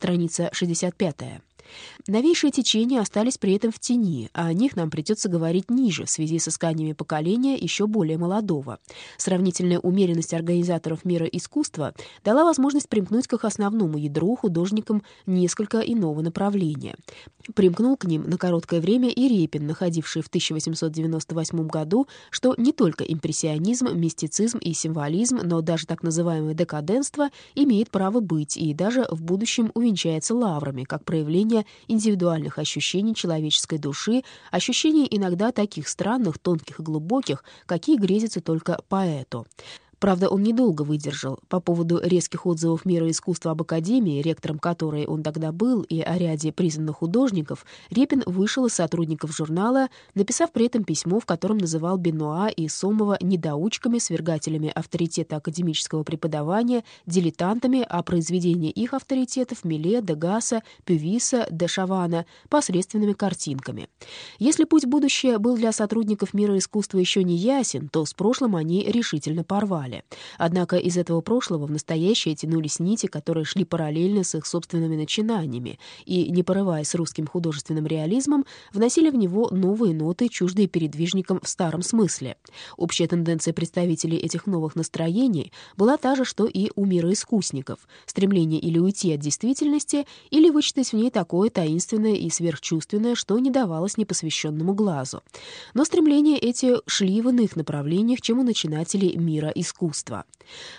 страница 65. Новейшие течения остались при этом в тени, а о них нам придется говорить ниже в связи с исканиями поколения еще более молодого. Сравнительная умеренность организаторов мира искусства дала возможность примкнуть к их основному ядру художникам несколько иного направления. Примкнул к ним на короткое время и Репин, находивший в 1898 году, что не только импрессионизм, мистицизм и символизм, но даже так называемое декаденство имеет право быть и даже в будущем увенчается лаврами, как проявление индивидуальных ощущений человеческой души, ощущений иногда таких странных, тонких и глубоких, какие грезятся только поэту. Правда, он недолго выдержал. По поводу резких отзывов мира искусства об Академии, ректором которой он тогда был, и о ряде признанных художников, Репин вышел из сотрудников журнала, написав при этом письмо, в котором называл Бенуа и Сомова недоучками, свергателями авторитета академического преподавания, дилетантами, а произведения их авторитетов Миле, Дегаса, Пювиса, де Шавана посредственными картинками. Если путь будущее был для сотрудников мира искусства еще не ясен, то с прошлым они решительно порвали далее. Однако из этого прошлого в настоящее тянулись нити, которые шли параллельно с их собственными начинаниями, и, не порываясь с русским художественным реализмом, вносили в него новые ноты, чуждые передвижникам в старом смысле. Общая тенденция представителей этих новых настроений была та же, что и у мира искусников — стремление или уйти от действительности, или вычитать в ней такое таинственное и сверхчувственное, что не давалось непосвященному глазу. Но стремления эти шли в иных направлениях, чем у начинателей мира искусства искусства.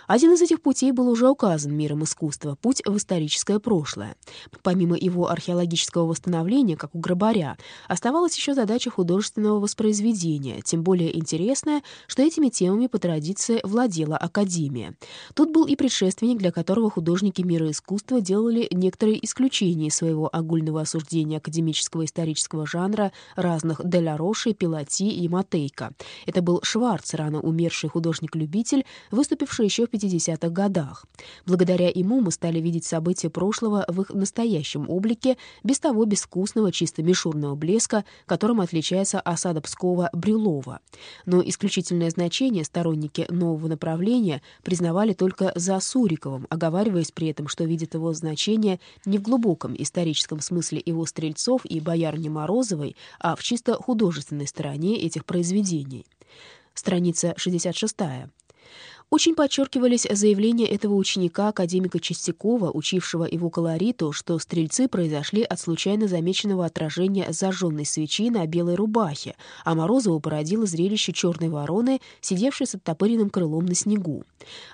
Один из этих путей был уже указан миром искусства — путь в историческое прошлое. Помимо его археологического восстановления, как у Грабаря, оставалась еще задача художественного воспроизведения, тем более интересная, что этими темами по традиции владела Академия. Тут был и предшественник, для которого художники мира искусства делали некоторые исключения из своего огульного осуждения академического исторического жанра разных Деля Роши, Пилати и Матейка. Это был Шварц, рано умерший художник-любитель, выступивший еще в 50-х годах. Благодаря ему мы стали видеть события прошлого в их настоящем облике, без того безвкусного, чисто мишурного блеска, которым отличается осада Пскова Брюлова. Но исключительное значение сторонники нового направления признавали только за Суриковым, оговариваясь при этом, что видят его значение не в глубоком историческом смысле его стрельцов и боярни Морозовой, а в чисто художественной стороне этих произведений. Страница 66. Очень подчеркивались заявления этого ученика, академика Чистякова, учившего его колориту, что стрельцы произошли от случайно замеченного отражения зажженной свечи на белой рубахе, а Морозова породило зрелище черной вороны, сидевшей с оттопыренным крылом на снегу.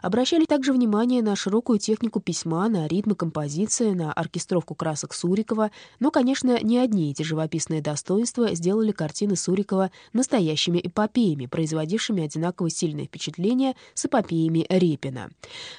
Обращали также внимание на широкую технику письма, на ритмы композиции, на оркестровку красок Сурикова, но, конечно, не одни эти живописные достоинства сделали картины Сурикова настоящими эпопеями, производившими одинаково сильное впечатление с эпопеями эпопеями Репина.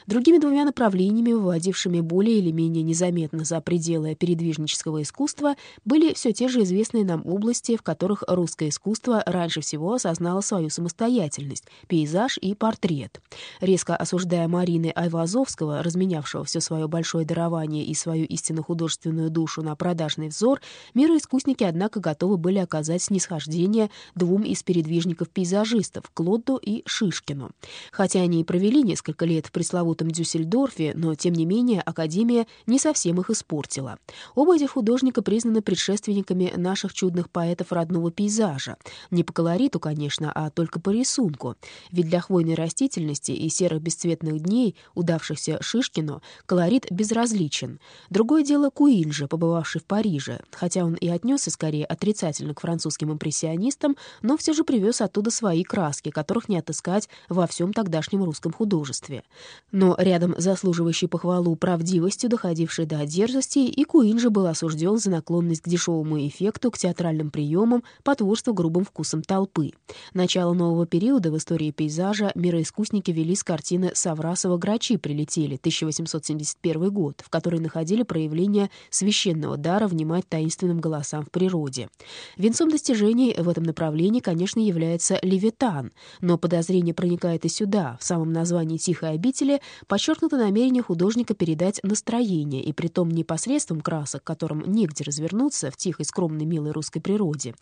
Другими двумя направлениями, выводившими более или менее незаметно за пределы передвижнического искусства, были все те же известные нам области, в которых русское искусство раньше всего осознало свою самостоятельность — пейзаж и портрет. Резко осуждая Марины Айвазовского, разменявшего все свое большое дарование и свою истинно художественную душу на продажный взор, мироискусники, однако, готовы были оказать снисхождение двум из передвижников-пейзажистов — Клодду и Шишкину. Хотя они и провели несколько лет в пресловутом Дюссельдорфе, но, тем не менее, Академия не совсем их испортила. Оба этих художника признаны предшественниками наших чудных поэтов родного пейзажа. Не по колориту, конечно, а только по рисунку. Ведь для хвойной растительности и серых бесцветных дней, удавшихся Шишкину, колорит безразличен. Другое дело Куин же, побывавший в Париже. Хотя он и отнесся скорее отрицательно к французским импрессионистам, но все же привез оттуда свои краски, которых не отыскать во всем тогдашнем русском художестве. Но рядом заслуживающий похвалу правдивостью, доходившей до дерзости, и Куин же был осужден за наклонность к дешевому эффекту, к театральным приемам, потворство грубым вкусом толпы. Начало нового периода в истории пейзажа мироискусники вели с картины Саврасова «Грачи прилетели» 1871 год, в которой находили проявление священного дара внимать таинственным голосам в природе. Венцом достижений в этом направлении, конечно, является «Левитан», но подозрение проникает и сюда, в сам самом названии «Тихой обители» подчеркнуто намерение художника передать настроение, и притом не посредством красок, которым негде развернуться в тихой, скромной, милой русской природе.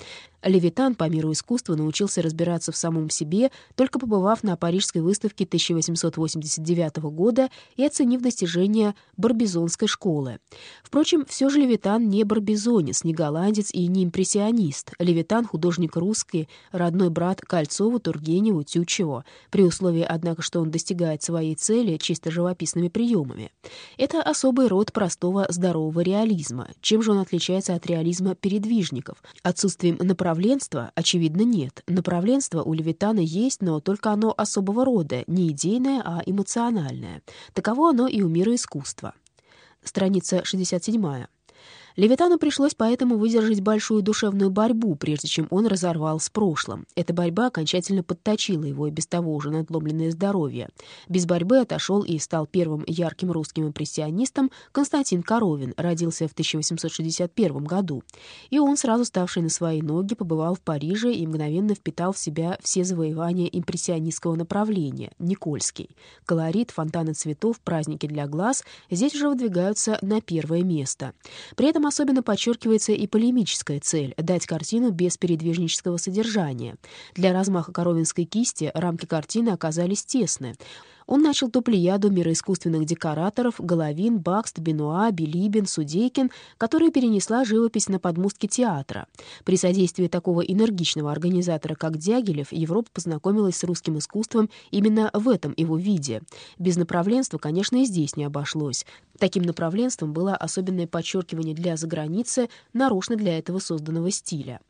Левитан по миру искусства научился разбираться в самом себе, только побывав на Парижской выставке 1889 года и оценив достижения Барбизонской школы. Впрочем, все же Левитан не барбизонец, не голландец и не импрессионист. Левитан — художник русский, родной брат Кольцову, Тургеневу, Тютчеву, при условии, однако, что он достигает своей цели чисто живописными приемами. Это особый род простого здорового реализма. Чем же он отличается от реализма передвижников? Отсутствием направленства, очевидно, нет. Направленство у Левитана есть, но только оно особого рода, не идейное, а эмоциональное. Таково оно и у мира искусства. Страница 67. Левитану пришлось поэтому выдержать большую душевную борьбу, прежде чем он разорвал с прошлым. Эта борьба окончательно подточила его и без того уже надломленное здоровье. Без борьбы отошел и стал первым ярким русским импрессионистом Константин Коровин, родился в 1861 году. И он, сразу ставший на свои ноги, побывал в Париже и мгновенно впитал в себя все завоевания импрессионистского направления, Никольский. Колорит, фонтаны цветов, праздники для глаз здесь уже выдвигаются на первое место. При этом особенно подчеркивается и полемическая цель — дать картину без передвижнического содержания. Для размаха коровинской кисти рамки картины оказались тесны. Он начал ту плеяду мироискусственных декораторов Головин, Бакст, Бенуа, Билибин, Судейкин, которая перенесла живопись на подмостки театра. При содействии такого энергичного организатора, как Дягилев, Европа познакомилась с русским искусством именно в этом его виде. Без направленства, конечно, и здесь не обошлось. Таким направленством было особенное подчеркивание для заграницы, нарочно для этого созданного стиля.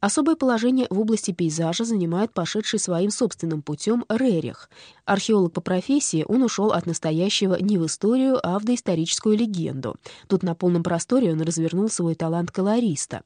Особое положение в области пейзажа занимает пошедший своим собственным путем Рерих. Археолог по профессии, он ушел от настоящего не в историю, а в доисторическую легенду. Тут на полном просторе он развернул свой талант колориста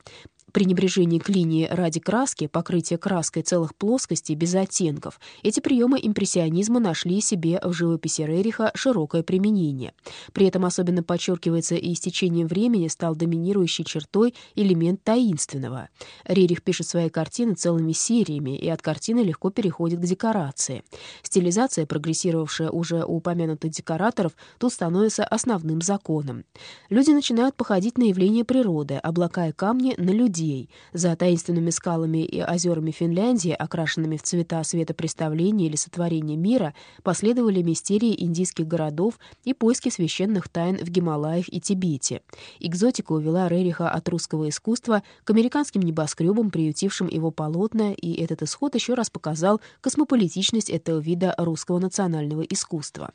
пренебрежение к линии ради краски, покрытие краской целых плоскостей без оттенков, эти приемы импрессионизма нашли себе в живописи Рериха широкое применение. При этом особенно подчеркивается и с течением времени стал доминирующей чертой элемент таинственного. Рерих пишет свои картины целыми сериями, и от картины легко переходит к декорации. Стилизация, прогрессировавшая уже у упомянутых декораторов, тут становится основным законом. Люди начинают походить на явления природы, облака и камни — на людей, людей. За таинственными скалами и озерами Финляндии, окрашенными в цвета светопреставления или сотворения мира, последовали мистерии индийских городов и поиски священных тайн в Гималаях и Тибете. Экзотика увела Рериха от русского искусства к американским небоскребам, приютившим его полотна, и этот исход еще раз показал космополитичность этого вида русского национального искусства.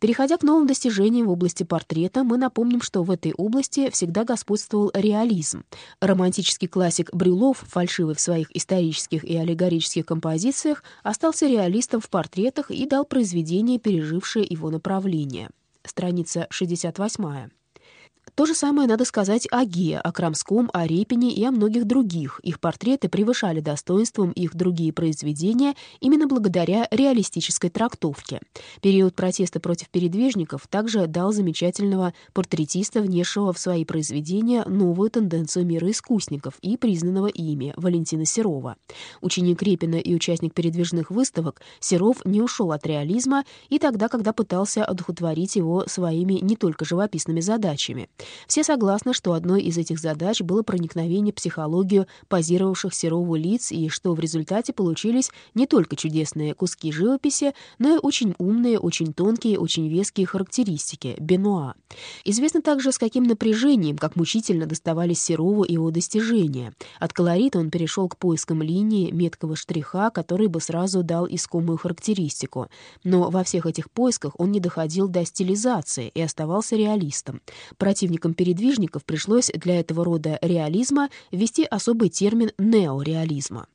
Переходя к новым достижениям в области портрета, мы напомним, что в этой области всегда господствовал реализм. Романтический классик Брюлов, фальшивый в своих исторических и аллегорических композициях, остался реалистом в портретах и дал произведение, пережившее его направление. Страница 68. То же самое надо сказать о Ге, о Крамском, о Репине и о многих других. Их портреты превышали достоинством их другие произведения именно благодаря реалистической трактовке. Период протеста против передвижников также дал замечательного портретиста, внесшего в свои произведения новую тенденцию мира искусников и признанного ими Валентина Серова. Ученик Репина и участник передвижных выставок, Серов не ушел от реализма и тогда, когда пытался одухотворить его своими не только живописными задачами. Все согласны, что одной из этих задач было проникновение в психологию позировавших Серову лиц и что в результате получились не только чудесные куски живописи, но и очень умные, очень тонкие, очень веские характеристики Бенуа. Известно также, с каким напряжением, как мучительно доставались Серову его достижения. От колорита он перешел к поискам линии, меткого штриха, который бы сразу дал искомую характеристику. Но во всех этих поисках он не доходил до стилизации и оставался реалистом. Против противникам передвижников пришлось для этого рода реализма ввести особый термин неореализма.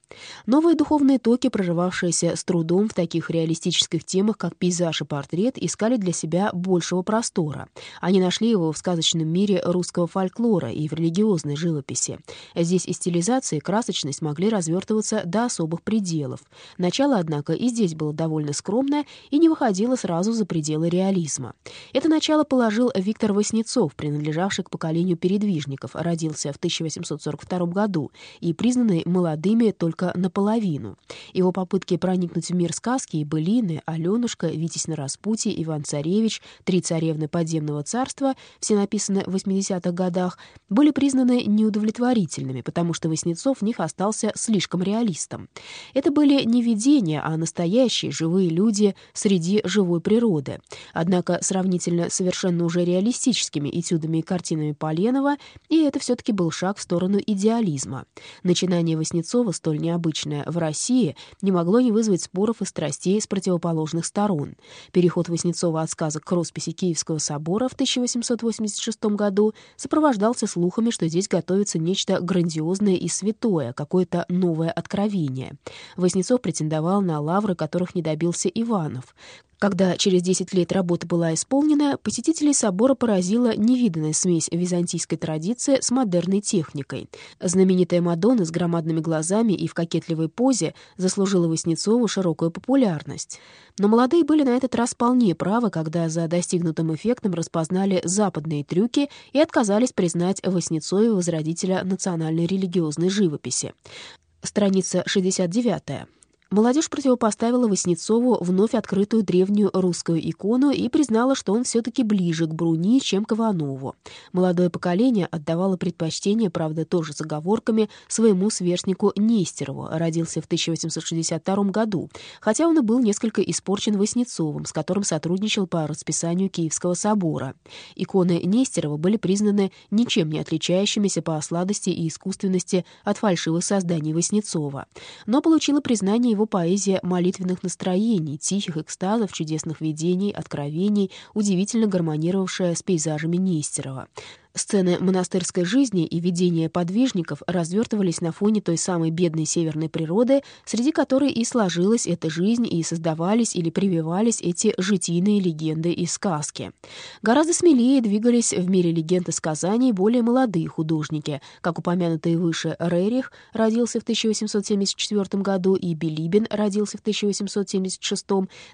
Новые духовные токи, прорывавшиеся с трудом в таких реалистических темах, как пейзаж и портрет, искали для себя большего простора. Они нашли его в сказочном мире русского фольклора и в религиозной живописи. Здесь и стилизация, и красочность могли развертываться до особых пределов. Начало, однако, и здесь было довольно скромное и не выходило сразу за пределы реализма. Это начало положил Виктор Васнецов, принадлежавший к поколению передвижников, родился в 1842 году и признанный молодыми только только наполовину. Его попытки проникнуть в мир сказки и былины, Аленушка, Витязь на распутье, Иван-Царевич, Три царевны подземного царства, все написаны в 80-х годах, были признаны неудовлетворительными, потому что Васнецов в них остался слишком реалистом. Это были не видения, а настоящие живые люди среди живой природы. Однако сравнительно совершенно уже реалистическими этюдами и картинами Поленова, и это все-таки был шаг в сторону идеализма. Начинание Васнецова, столь необычное в России, не могло не вызвать споров и страстей с противоположных сторон. Переход Васнецова от сказок к росписи Киевского собора в 1886 году сопровождался слухами, что здесь готовится нечто грандиозное и святое, какое-то новое откровение. Васнецов претендовал на лавры, которых не добился Иванов. Когда через 10 лет работа была исполнена, посетителей собора поразила невиданная смесь византийской традиции с модерной техникой. Знаменитая Мадонна с громадными глазами и в кокетливой позе заслужила Васнецову широкую популярность. Но молодые были на этот раз вполне правы, когда за достигнутым эффектом распознали западные трюки и отказались признать Васнецове возродителя национальной религиозной живописи. Страница 69. Молодежь противопоставила Васнецову вновь открытую древнюю русскую икону и признала, что он все-таки ближе к Бруни, чем к Иванову. Молодое поколение отдавало предпочтение, правда, тоже с оговорками, своему сверстнику Нестерову, родился в 1862 году, хотя он и был несколько испорчен Васнецовым, с которым сотрудничал по расписанию Киевского собора. Иконы Нестерова были признаны ничем не отличающимися по сладости и искусственности от фальшивых созданий Васнецова, но получила признание его поэзия молитвенных настроений, тихих экстазов, чудесных видений, откровений, удивительно гармонировавшая с пейзажами Нестерова. Сцены монастырской жизни и видения подвижников развертывались на фоне той самой бедной северной природы, среди которой и сложилась эта жизнь, и создавались или прививались эти житийные легенды и сказки. Гораздо смелее двигались в мире легенд и сказаний более молодые художники, как упомянутый выше Рерих родился в 1874 году и Билибин родился в 1876,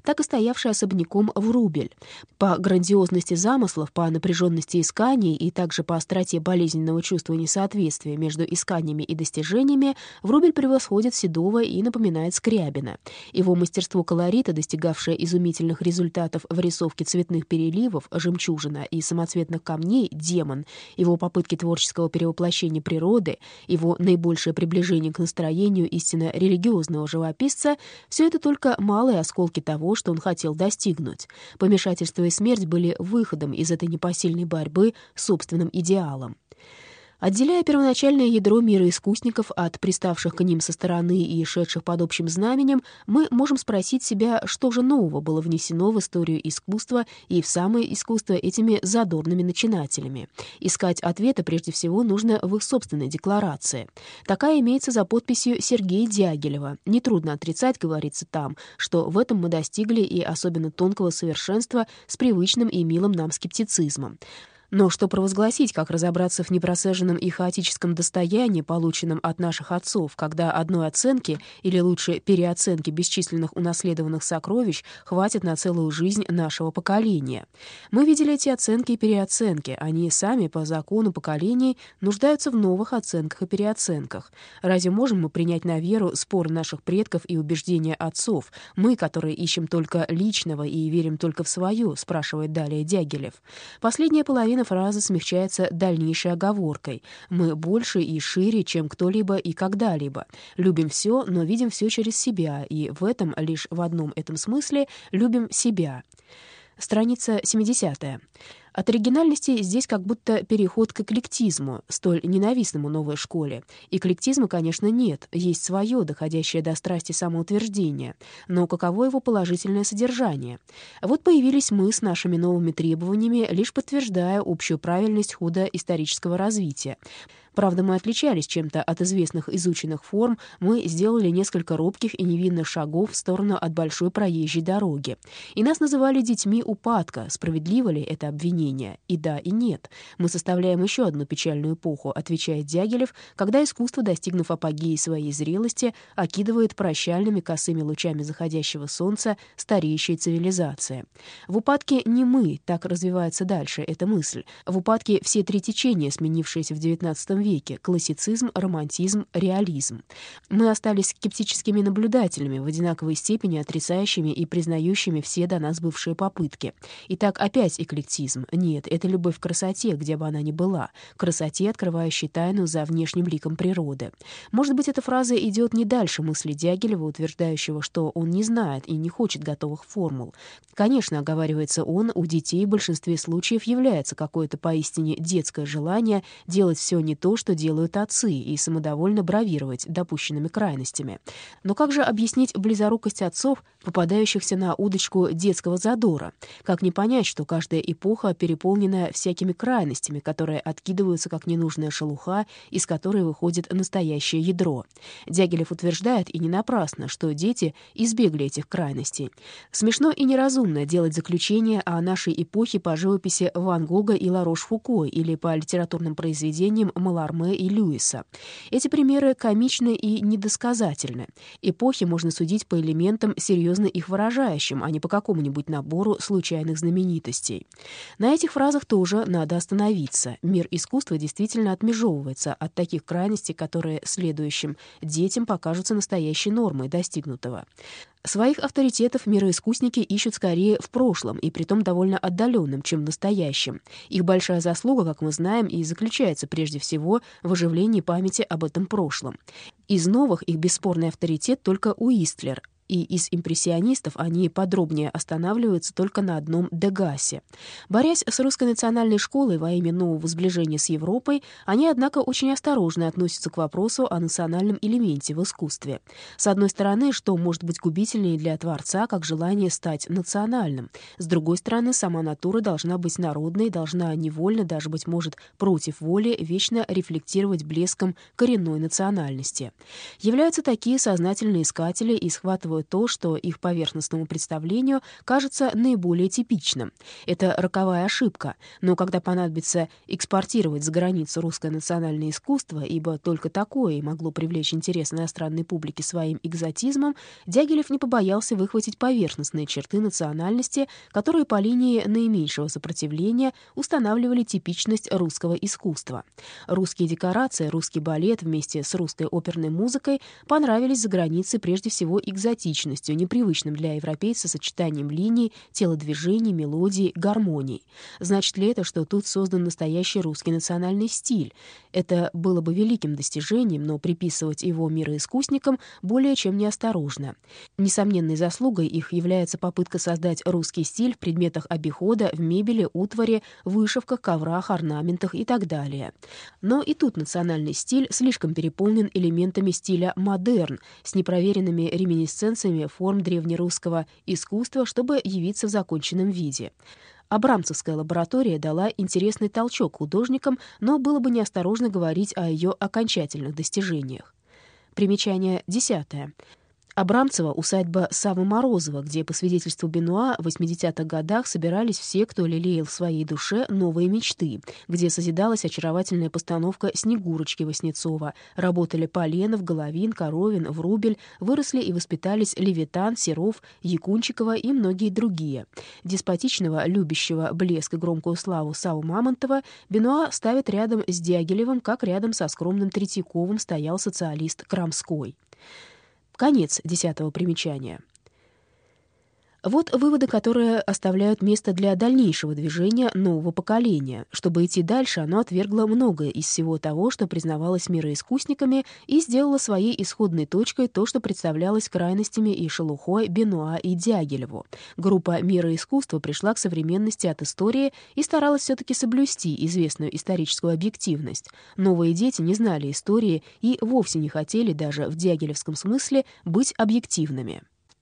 так и стоявший особняком Врубель. По грандиозности замыслов, по напряженности исканий и так также по остроте болезненного чувства несоответствия между исканиями и достижениями, Врубель превосходит Седова и напоминает Скрябина. Его мастерство колорита, достигавшее изумительных результатов в рисовке цветных переливов, жемчужина и самоцветных камней, демон, его попытки творческого перевоплощения природы, его наибольшее приближение к настроению истинно религиозного живописца — все это только малые осколки того, что он хотел достигнуть. Помешательство и смерть были выходом из этой непосильной борьбы собственно собственным идеалом. Отделяя первоначальное ядро мира искусников от приставших к ним со стороны и шедших под общим знаменем, мы можем спросить себя, что же нового было внесено в историю искусства и в самое искусство этими задорными начинателями. Искать ответы прежде всего нужно в их собственной декларации. Такая имеется за подписью Сергея Дягилева. Нетрудно отрицать, говорится там, что в этом мы достигли и особенно тонкого совершенства с привычным и милым нам скептицизмом. Но что провозгласить, как разобраться в непросаженном и хаотическом достоянии, полученном от наших отцов, когда одной оценки, или лучше переоценки бесчисленных унаследованных сокровищ, хватит на целую жизнь нашего поколения? Мы видели эти оценки и переоценки. Они сами по закону поколений нуждаются в новых оценках и переоценках. Разве можем мы принять на веру спор наших предков и убеждения отцов? Мы, которые ищем только личного и верим только в свое, спрашивает далее Дягилев. Последняя половина Половина фразы смягчается дальнейшей оговоркой. Мы больше и шире, чем кто-либо и когда-либо. Любим все, но видим все через себя, и в этом, лишь в одном этом смысле, любим себя. Страница 70. От оригинальности здесь как будто переход к эклектизму, столь ненавистному новой школе. Эклектизма, конечно, нет, есть свое, доходящее до страсти самоутверждения. Но каково его положительное содержание? Вот появились мы с нашими новыми требованиями, лишь подтверждая общую правильность хода исторического развития. Правда, мы отличались чем-то от известных изученных форм, мы сделали несколько робких и невинных шагов в сторону от большой проезжей дороги. И нас называли детьми упадка. Справедливо ли это обвинение? И да, и нет. Мы составляем еще одну печальную эпоху, отвечает Дягилев, когда искусство, достигнув апогеи своей зрелости, окидывает прощальными косыми лучами заходящего солнца стареющая цивилизация. В упадке не мы, так развивается дальше эта мысль. В упадке все три течения, сменившиеся в XIX веке — классицизм, романтизм, реализм. Мы остались скептическими наблюдателями, в одинаковой степени отрицающими и признающими все до нас бывшие попытки. Итак, опять эклектизм. Нет, это любовь к красоте, где бы она ни была, красоте, открывающей тайну за внешним ликом природы. Может быть, эта фраза идет не дальше мысли Дягилева, утверждающего, что он не знает и не хочет готовых формул. Конечно, оговаривается он, у детей в большинстве случаев является какое-то поистине детское желание делать все не то, что делают отцы, и самодовольно бравировать допущенными крайностями. Но как же объяснить близорукость отцов, попадающихся на удочку детского задора? Как не понять, что каждая эпоха переполнена всякими крайностями, которые откидываются как ненужная шелуха, из которой выходит настоящее ядро? Дягилев утверждает, и не напрасно, что дети избегли этих крайностей. Смешно и неразумно делать заключение о нашей эпохе по живописи Ван Гога и Ларош-Фуко или по литературным произведениям Маларме и Льюиса. Эти примеры комичны и недосказательны. Эпохи можно судить по элементам, серьезно их выражающим, а не по какому-нибудь набору случайных знаменитостей. На этих фразах тоже надо остановиться. Мир искусства действительно отмежевывается от таких крайностей, которые следующим детям покажутся настоящей нормой достигнутого. Своих авторитетов мироискусники ищут скорее в прошлом, и притом довольно отдаленном, чем в настоящем. Их большая заслуга, как мы знаем, и заключается прежде всего в оживлении памяти об этом прошлом. Из новых их бесспорный авторитет только Уистлер, и из импрессионистов они подробнее останавливаются только на одном Дегасе. Борясь с русской национальной школой во имя нового сближения с Европой, они, однако, очень осторожно относятся к вопросу о национальном элементе в искусстве. С одной стороны, что может быть губительнее для Творца, как желание стать национальным. С другой стороны, сама натура должна быть народной, должна невольно, даже, быть может, против воли, вечно рефлектировать блеском коренной национальности. Являются такие сознательные искатели и схватывают делают то, что их поверхностному представлению кажется наиболее типичным. Это роковая ошибка, но когда понадобится экспортировать за границу русское национальное искусство, ибо только такое и могло привлечь интерес иностранной публики своим экзотизмом, Дягилев не побоялся выхватить поверхностные черты национальности, которые по линии наименьшего сопротивления устанавливали типичность русского искусства. Русские декорации, русский балет вместе с русской оперной музыкой понравились за границей прежде всего экзотически пластичностью, непривычным для европейца сочетанием линий, телодвижений, мелодий, гармоний. Значит ли это, что тут создан настоящий русский национальный стиль? Это было бы великим достижением, но приписывать его мироискусникам более чем неосторожно. Несомненной заслугой их является попытка создать русский стиль в предметах обихода, в мебели, утваре, вышивках, коврах, орнаментах и так далее. Но и тут национальный стиль слишком переполнен элементами стиля модерн с непроверенными реминисценциями тенденциями форм древнерусского искусства, чтобы явиться в законченном виде. Абрамцевская лаборатория дала интересный толчок художникам, но было бы неосторожно говорить о ее окончательных достижениях. Примечание десятое. Абрамцева — усадьба Савы Морозова, где, по свидетельству Бенуа, в 80-х годах собирались все, кто лелеял в своей душе новые мечты, где созидалась очаровательная постановка «Снегурочки» Васнецова, работали Поленов, Головин, Коровин, Врубель, выросли и воспитались Левитан, Серов, Якунчикова и многие другие. Деспотичного, любящего блеск и громкую славу Саву Мамонтова Бенуа ставит рядом с Дягилевым, как рядом со скромным Третьяковым стоял социалист Крамской. Конец десятого примечания. Вот выводы, которые оставляют место для дальнейшего движения нового поколения. Чтобы идти дальше, оно отвергло многое из всего того, что признавалось мироискусниками, и сделало своей исходной точкой то, что представлялось крайностями и шелухой Бенуа и Дягилеву. Группа мироискусства пришла к современности от истории и старалась все-таки соблюсти известную историческую объективность. Новые дети не знали истории и вовсе не хотели даже в дягилевском смысле быть объективными.